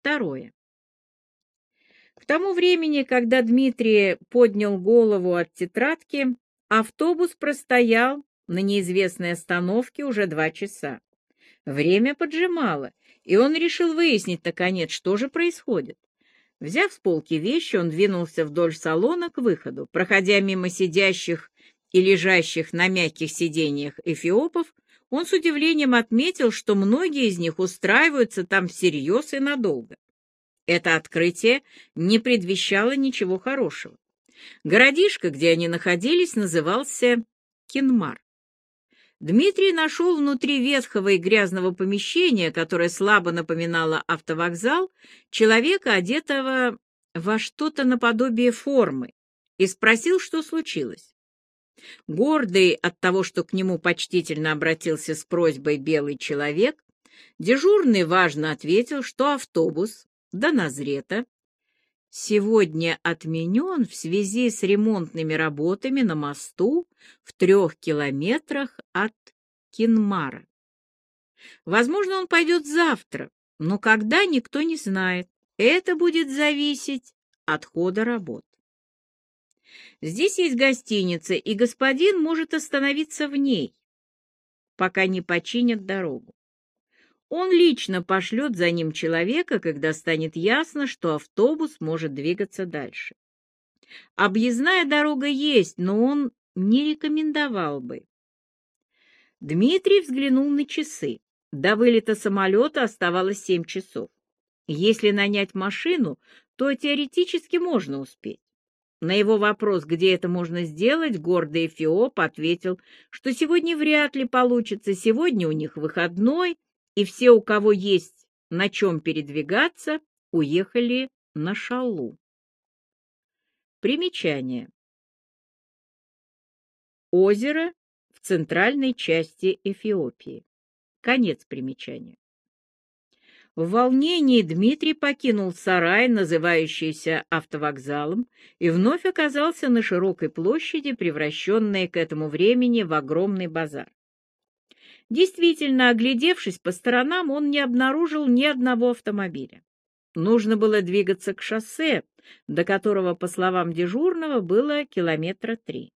Второе. К тому времени, когда Дмитрий поднял голову от тетрадки, автобус простоял на неизвестной остановке уже два часа. Время поджимало, и он решил выяснить, наконец, что же происходит. Взяв с полки вещи, он двинулся вдоль салона к выходу. Проходя мимо сидящих и лежащих на мягких сиденьях эфиопов, он с удивлением отметил, что многие из них устраиваются там всерьез и надолго. Это открытие не предвещало ничего хорошего. Городишко, где они находились, назывался Кинмар. Дмитрий нашел внутри ветхого и грязного помещения, которое слабо напоминало автовокзал, человека, одетого во что-то наподобие формы, и спросил, что случилось. Гордый от того, что к нему почтительно обратился с просьбой белый человек, дежурный важно ответил, что автобус до Назрета сегодня отменен в связи с ремонтными работами на мосту в трех километрах от Кинмара. Возможно, он пойдет завтра, но когда никто не знает. Это будет зависеть от хода работ. Здесь есть гостиница, и господин может остановиться в ней, пока не починят дорогу. Он лично пошлет за ним человека, когда станет ясно, что автобус может двигаться дальше. Объездная дорога есть, но он не рекомендовал бы. Дмитрий взглянул на часы. До вылета самолета оставалось семь часов. Если нанять машину, то теоретически можно успеть. На его вопрос, где это можно сделать, гордый Эфиоп ответил, что сегодня вряд ли получится, сегодня у них выходной — и все, у кого есть на чем передвигаться, уехали на шалу. Примечание. Озеро в центральной части Эфиопии. Конец примечания. В волнении Дмитрий покинул сарай, называющийся автовокзалом, и вновь оказался на широкой площади, превращенной к этому времени в огромный базар. Действительно, оглядевшись по сторонам, он не обнаружил ни одного автомобиля. Нужно было двигаться к шоссе, до которого, по словам дежурного, было километра три.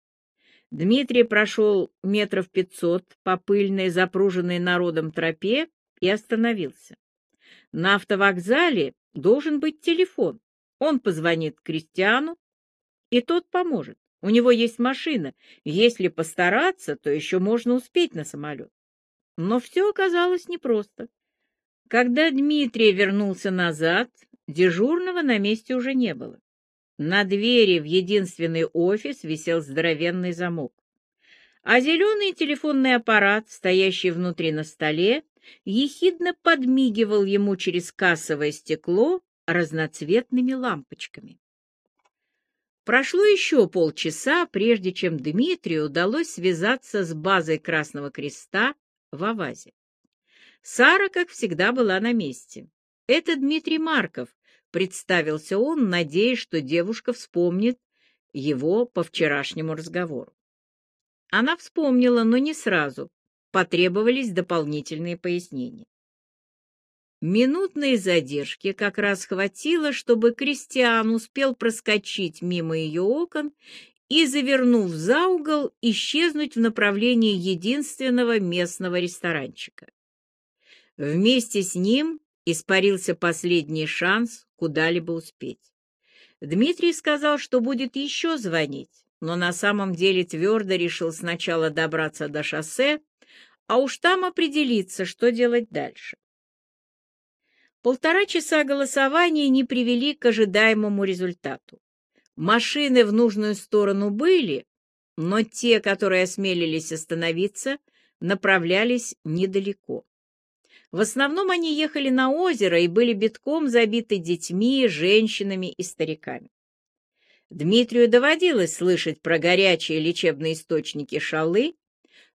Дмитрий прошел метров пятьсот по пыльной, запруженной народом тропе и остановился. На автовокзале должен быть телефон. Он позвонит Кристиану, и тот поможет. У него есть машина. Если постараться, то еще можно успеть на самолет. Но все оказалось непросто. Когда Дмитрий вернулся назад, дежурного на месте уже не было. На двери в единственный офис висел здоровенный замок. А зеленый телефонный аппарат, стоящий внутри на столе, ехидно подмигивал ему через кассовое стекло разноцветными лампочками. Прошло еще полчаса, прежде чем Дмитрию удалось связаться с базой Красного Креста в Авазе. Сара, как всегда, была на месте. «Это Дмитрий Марков», — представился он, надеясь, что девушка вспомнит его по вчерашнему разговору. Она вспомнила, но не сразу. Потребовались дополнительные пояснения. Минутной задержки как раз хватило, чтобы Кристиан успел проскочить мимо ее окон и, завернув за угол, исчезнуть в направлении единственного местного ресторанчика. Вместе с ним испарился последний шанс куда-либо успеть. Дмитрий сказал, что будет еще звонить, но на самом деле твердо решил сначала добраться до шоссе, а уж там определиться, что делать дальше. Полтора часа голосования не привели к ожидаемому результату. Машины в нужную сторону были, но те, которые осмелились остановиться, направлялись недалеко. В основном они ехали на озеро и были битком забиты детьми, женщинами и стариками. Дмитрию доводилось слышать про горячие лечебные источники шалы,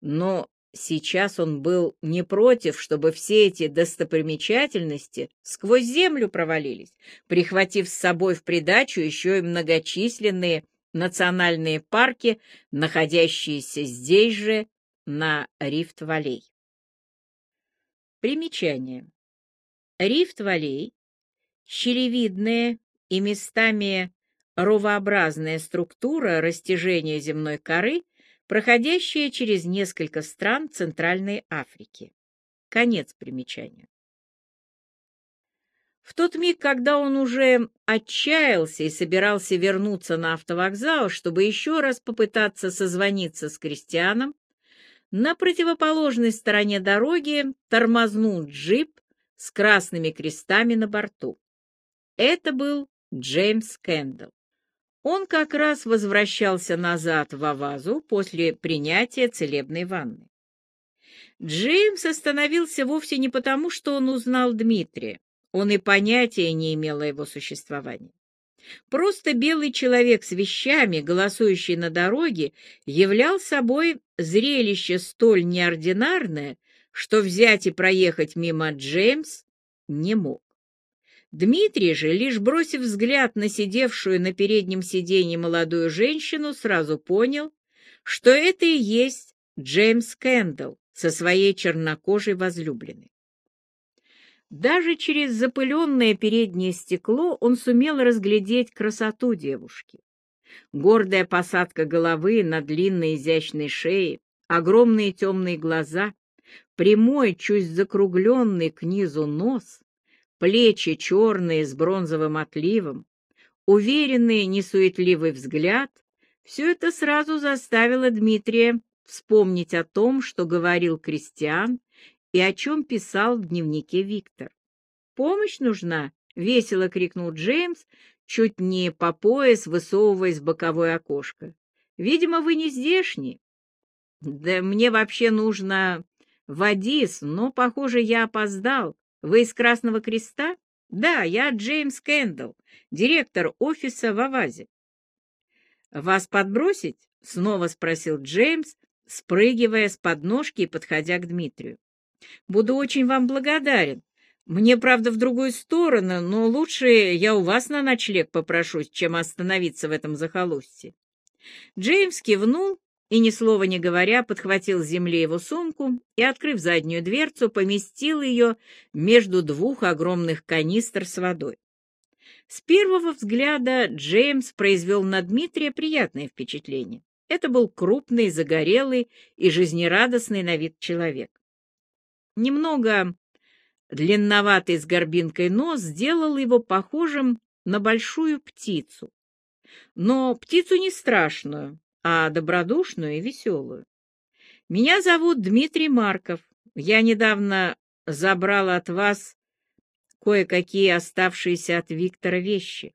но Сейчас он был не против, чтобы все эти достопримечательности сквозь землю провалились, прихватив с собой в придачу еще и многочисленные национальные парки, находящиеся здесь же, на Рифт-Валей. Примечание. Рифт-Валей щелевидная и местами ровообразная структура растяжения земной коры, проходящая через несколько стран Центральной Африки. Конец примечания. В тот миг, когда он уже отчаялся и собирался вернуться на автовокзал, чтобы еще раз попытаться созвониться с крестьяном, на противоположной стороне дороги тормознул джип с красными крестами на борту. Это был Джеймс Кэндалл. Он как раз возвращался назад в Авазу после принятия целебной ванны. Джеймс остановился вовсе не потому, что он узнал Дмитрия. Он и понятия не имел о его существовании. Просто белый человек с вещами, голосующий на дороге, являл собой зрелище столь неординарное, что взять и проехать мимо Джеймс не мог. Дмитрий же, лишь бросив взгляд на сидевшую на переднем сиденье молодую женщину, сразу понял, что это и есть Джеймс Кэндалл со своей чернокожей возлюбленной. Даже через запыленное переднее стекло он сумел разглядеть красоту девушки. Гордая посадка головы на длинной изящной шее, огромные темные глаза, прямой, чуть закругленный к низу нос, плечи черные с бронзовым отливом, уверенный, несуетливый взгляд — все это сразу заставило Дмитрия вспомнить о том, что говорил Кристиан и о чем писал в дневнике Виктор. «Помощь нужна!» — весело крикнул Джеймс, чуть не по пояс высовываясь в боковое окошко. «Видимо, вы не здешний». «Да мне вообще нужно в Адис, но, похоже, я опоздал. Вы из Красного Креста? Да, я Джеймс Кэндалл, директор офиса в Авазе. Вас подбросить? Снова спросил Джеймс, спрыгивая с подножки и подходя к Дмитрию. Буду очень вам благодарен. Мне, правда, в другую сторону, но лучше я у вас на ночлег попрошусь, чем остановиться в этом захолустье. Джеймс кивнул и, ни слова не говоря, подхватил с земли его сумку и, открыв заднюю дверцу, поместил ее между двух огромных канистр с водой. С первого взгляда Джеймс произвел на Дмитрия приятное впечатление. Это был крупный, загорелый и жизнерадостный на вид человек. Немного длинноватый с горбинкой нос сделал его похожим на большую птицу. Но птицу не страшную, а добродушную и веселую. Меня зовут Дмитрий Марков. Я недавно забрал от вас кое-какие оставшиеся от Виктора вещи.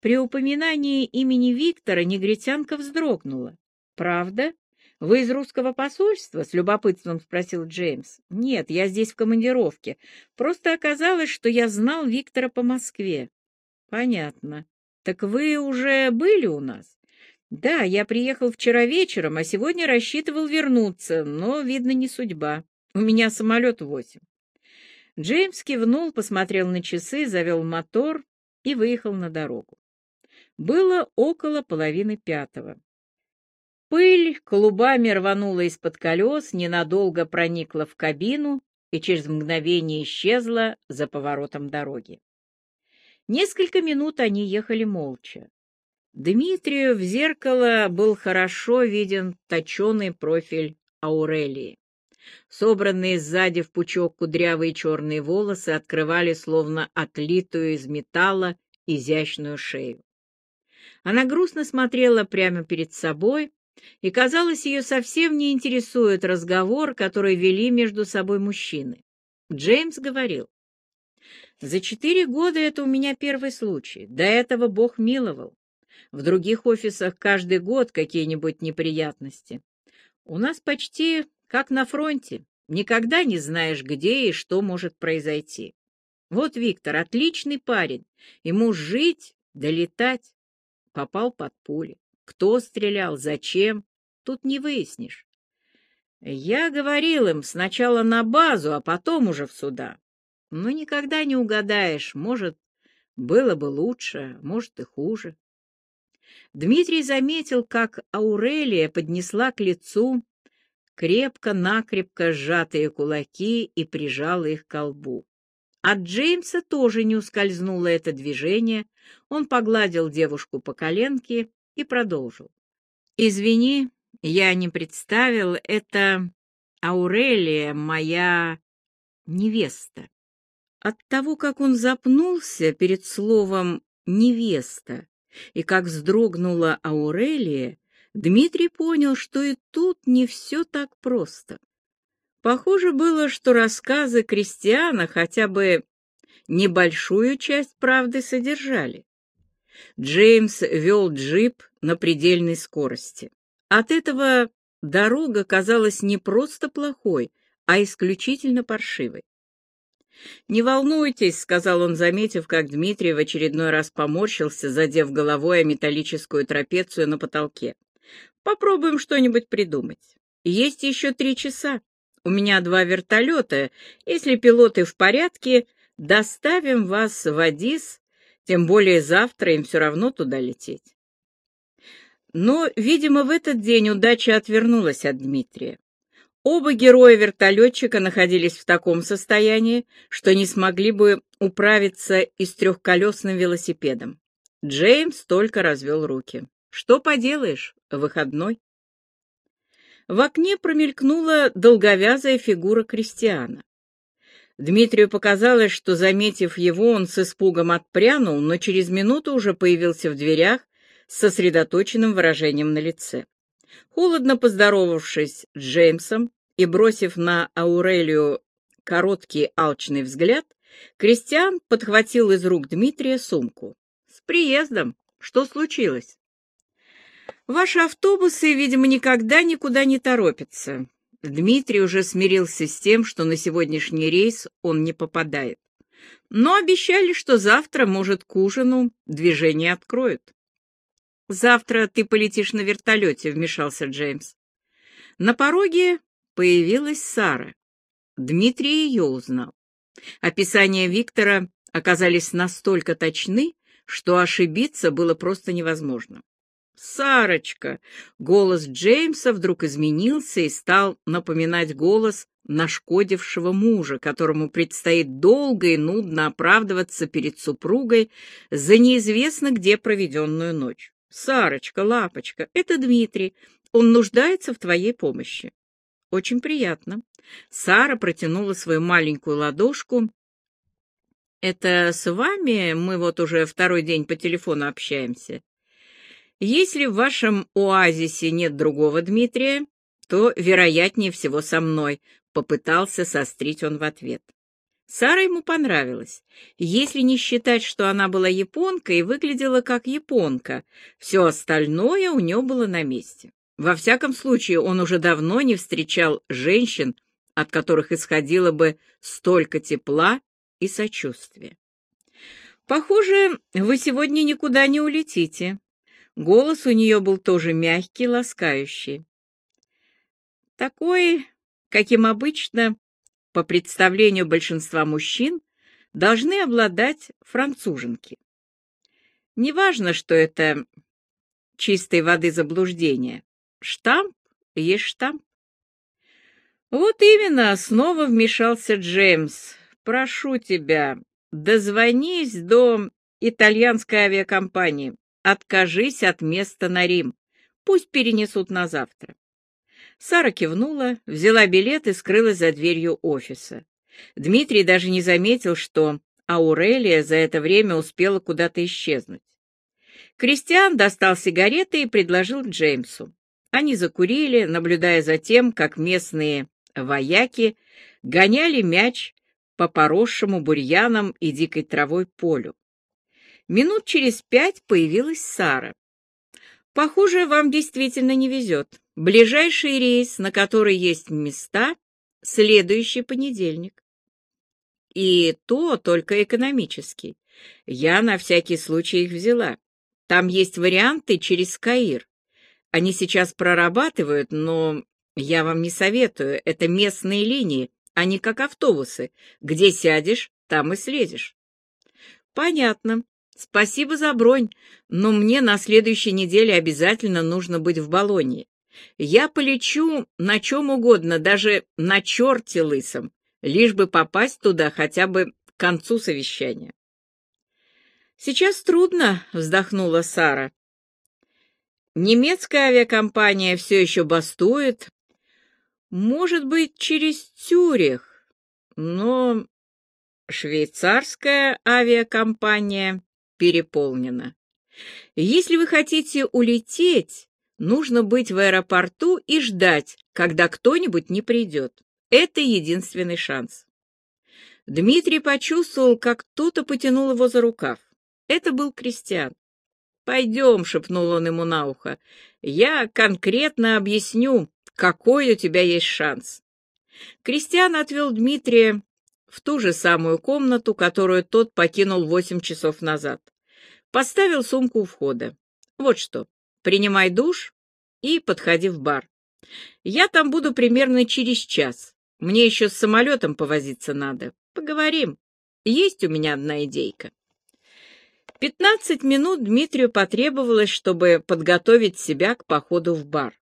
При упоминании имени Виктора негритянка вздрогнула. «Правда? Вы из русского посольства?» — с любопытством спросил Джеймс. «Нет, я здесь в командировке. Просто оказалось, что я знал Виктора по Москве». «Понятно. Так вы уже были у нас?» «Да, я приехал вчера вечером, а сегодня рассчитывал вернуться, но, видно, не судьба. У меня самолет восемь». Джеймс кивнул, посмотрел на часы, завел мотор и выехал на дорогу. Было около половины пятого. Пыль клубами рванула из-под колес, ненадолго проникла в кабину и через мгновение исчезла за поворотом дороги. Несколько минут они ехали молча. Дмитрию в зеркало был хорошо виден точеный профиль Аурелии. Собранные сзади в пучок кудрявые черные волосы открывали словно отлитую из металла изящную шею. Она грустно смотрела прямо перед собой, и, казалось, ее совсем не интересует разговор, который вели между собой мужчины. Джеймс говорил, «За четыре года это у меня первый случай. До этого Бог миловал. В других офисах каждый год какие-нибудь неприятности. У нас почти как на фронте. Никогда не знаешь, где и что может произойти. Вот Виктор, отличный парень. Ему жить, долетать. Попал под пули. Кто стрелял, зачем, тут не выяснишь. Я говорил им сначала на базу, а потом уже в суда. Но никогда не угадаешь, может, было бы лучше, может и хуже. Дмитрий заметил, как Аурелия поднесла к лицу крепко-накрепко сжатые кулаки и прижала их к колбу. От Джеймса тоже не ускользнуло это движение. Он погладил девушку по коленке и продолжил. «Извини, я не представил, это Аурелия, моя невеста». От того, как он запнулся перед словом «невеста» и как вздрогнула Аурелия, Дмитрий понял, что и тут не все так просто. Похоже было, что рассказы Кристиана хотя бы небольшую часть правды содержали. Джеймс вел джип на предельной скорости. От этого дорога казалась не просто плохой, а исключительно паршивой. «Не волнуйтесь», — сказал он, заметив, как Дмитрий в очередной раз поморщился, задев головой о металлическую трапецию на потолке. «Попробуем что-нибудь придумать. Есть еще три часа. У меня два вертолета. Если пилоты в порядке, доставим вас в Адис, тем более завтра им все равно туда лететь». Но, видимо, в этот день удача отвернулась от Дмитрия. Оба героя-вертолетчика находились в таком состоянии, что не смогли бы управиться и с трехколесным велосипедом. Джеймс только развел руки. «Что поделаешь, выходной?» В окне промелькнула долговязая фигура крестьяна. Дмитрию показалось, что, заметив его, он с испугом отпрянул, но через минуту уже появился в дверях с сосредоточенным выражением на лице. Холодно поздоровавшись с Джеймсом и бросив на Аурелию короткий алчный взгляд, Кристиан подхватил из рук Дмитрия сумку. «С приездом! Что случилось?» «Ваши автобусы, видимо, никогда никуда не торопятся». Дмитрий уже смирился с тем, что на сегодняшний рейс он не попадает. Но обещали, что завтра, может, к ужину движение откроют. «Завтра ты полетишь на вертолете», — вмешался Джеймс. На пороге появилась Сара. Дмитрий ее узнал. Описания Виктора оказались настолько точны, что ошибиться было просто невозможно. «Сарочка!» Голос Джеймса вдруг изменился и стал напоминать голос нашкодившего мужа, которому предстоит долго и нудно оправдываться перед супругой за неизвестно где проведенную ночь. Сарочка, лапочка, это Дмитрий. Он нуждается в твоей помощи. Очень приятно. Сара протянула свою маленькую ладошку. Это с вами мы вот уже второй день по телефону общаемся. Если в вашем оазисе нет другого Дмитрия, то, вероятнее всего, со мной, попытался сострить он в ответ. Сара ему понравилась, если не считать, что она была японкой и выглядела как японка. Все остальное у нее было на месте. Во всяком случае, он уже давно не встречал женщин, от которых исходило бы столько тепла и сочувствия. «Похоже, вы сегодня никуда не улетите». Голос у нее был тоже мягкий, ласкающий. Такой, каким обычно по представлению большинства мужчин, должны обладать француженки. Неважно, что это чистой воды заблуждение. Штамп есть штамп. Вот именно, снова вмешался Джеймс. Прошу тебя, дозвонись до итальянской авиакомпании. Откажись от места на Рим. Пусть перенесут на завтра. Сара кивнула, взяла билет и скрылась за дверью офиса. Дмитрий даже не заметил, что Аурелия за это время успела куда-то исчезнуть. Кристиан достал сигареты и предложил Джеймсу. Они закурили, наблюдая за тем, как местные вояки гоняли мяч по поросшему бурьяном и дикой травой полю. Минут через пять появилась Сара. «Похоже, вам действительно не везет. Ближайший рейс, на который есть места, следующий понедельник. И то только экономический. Я на всякий случай их взяла. Там есть варианты через Каир. Они сейчас прорабатывают, но я вам не советую. Это местные линии, они как автобусы. Где сядешь, там и слезешь. Понятно. Спасибо за бронь, но мне на следующей неделе обязательно нужно быть в Болонье. Я полечу на чем угодно, даже на черте лысом, лишь бы попасть туда хотя бы к концу совещания. «Сейчас трудно», — вздохнула Сара. «Немецкая авиакомпания все еще бастует. Может быть, через Цюрих, но швейцарская авиакомпания переполнена. Если вы хотите улететь, нужно быть в аэропорту и ждать, когда кто-нибудь не придет. Это единственный шанс. Дмитрий почувствовал, как кто-то потянул его за рукав. Это был Кристиан. «Пойдем», — шепнул он ему на ухо, — «я конкретно объясню, какой у тебя есть шанс». Кристиан отвел Дмитрия в ту же самую комнату, которую тот покинул восемь часов назад. Поставил сумку у входа. «Вот что, принимай душ и подходи в бар. Я там буду примерно через час. Мне еще с самолетом повозиться надо. Поговорим. Есть у меня одна идейка». Пятнадцать минут Дмитрию потребовалось, чтобы подготовить себя к походу в бар.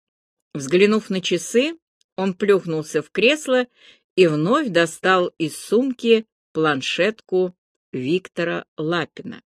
Взглянув на часы, он плюхнулся в кресло и вновь достал из сумки планшетку Виктора Лапина.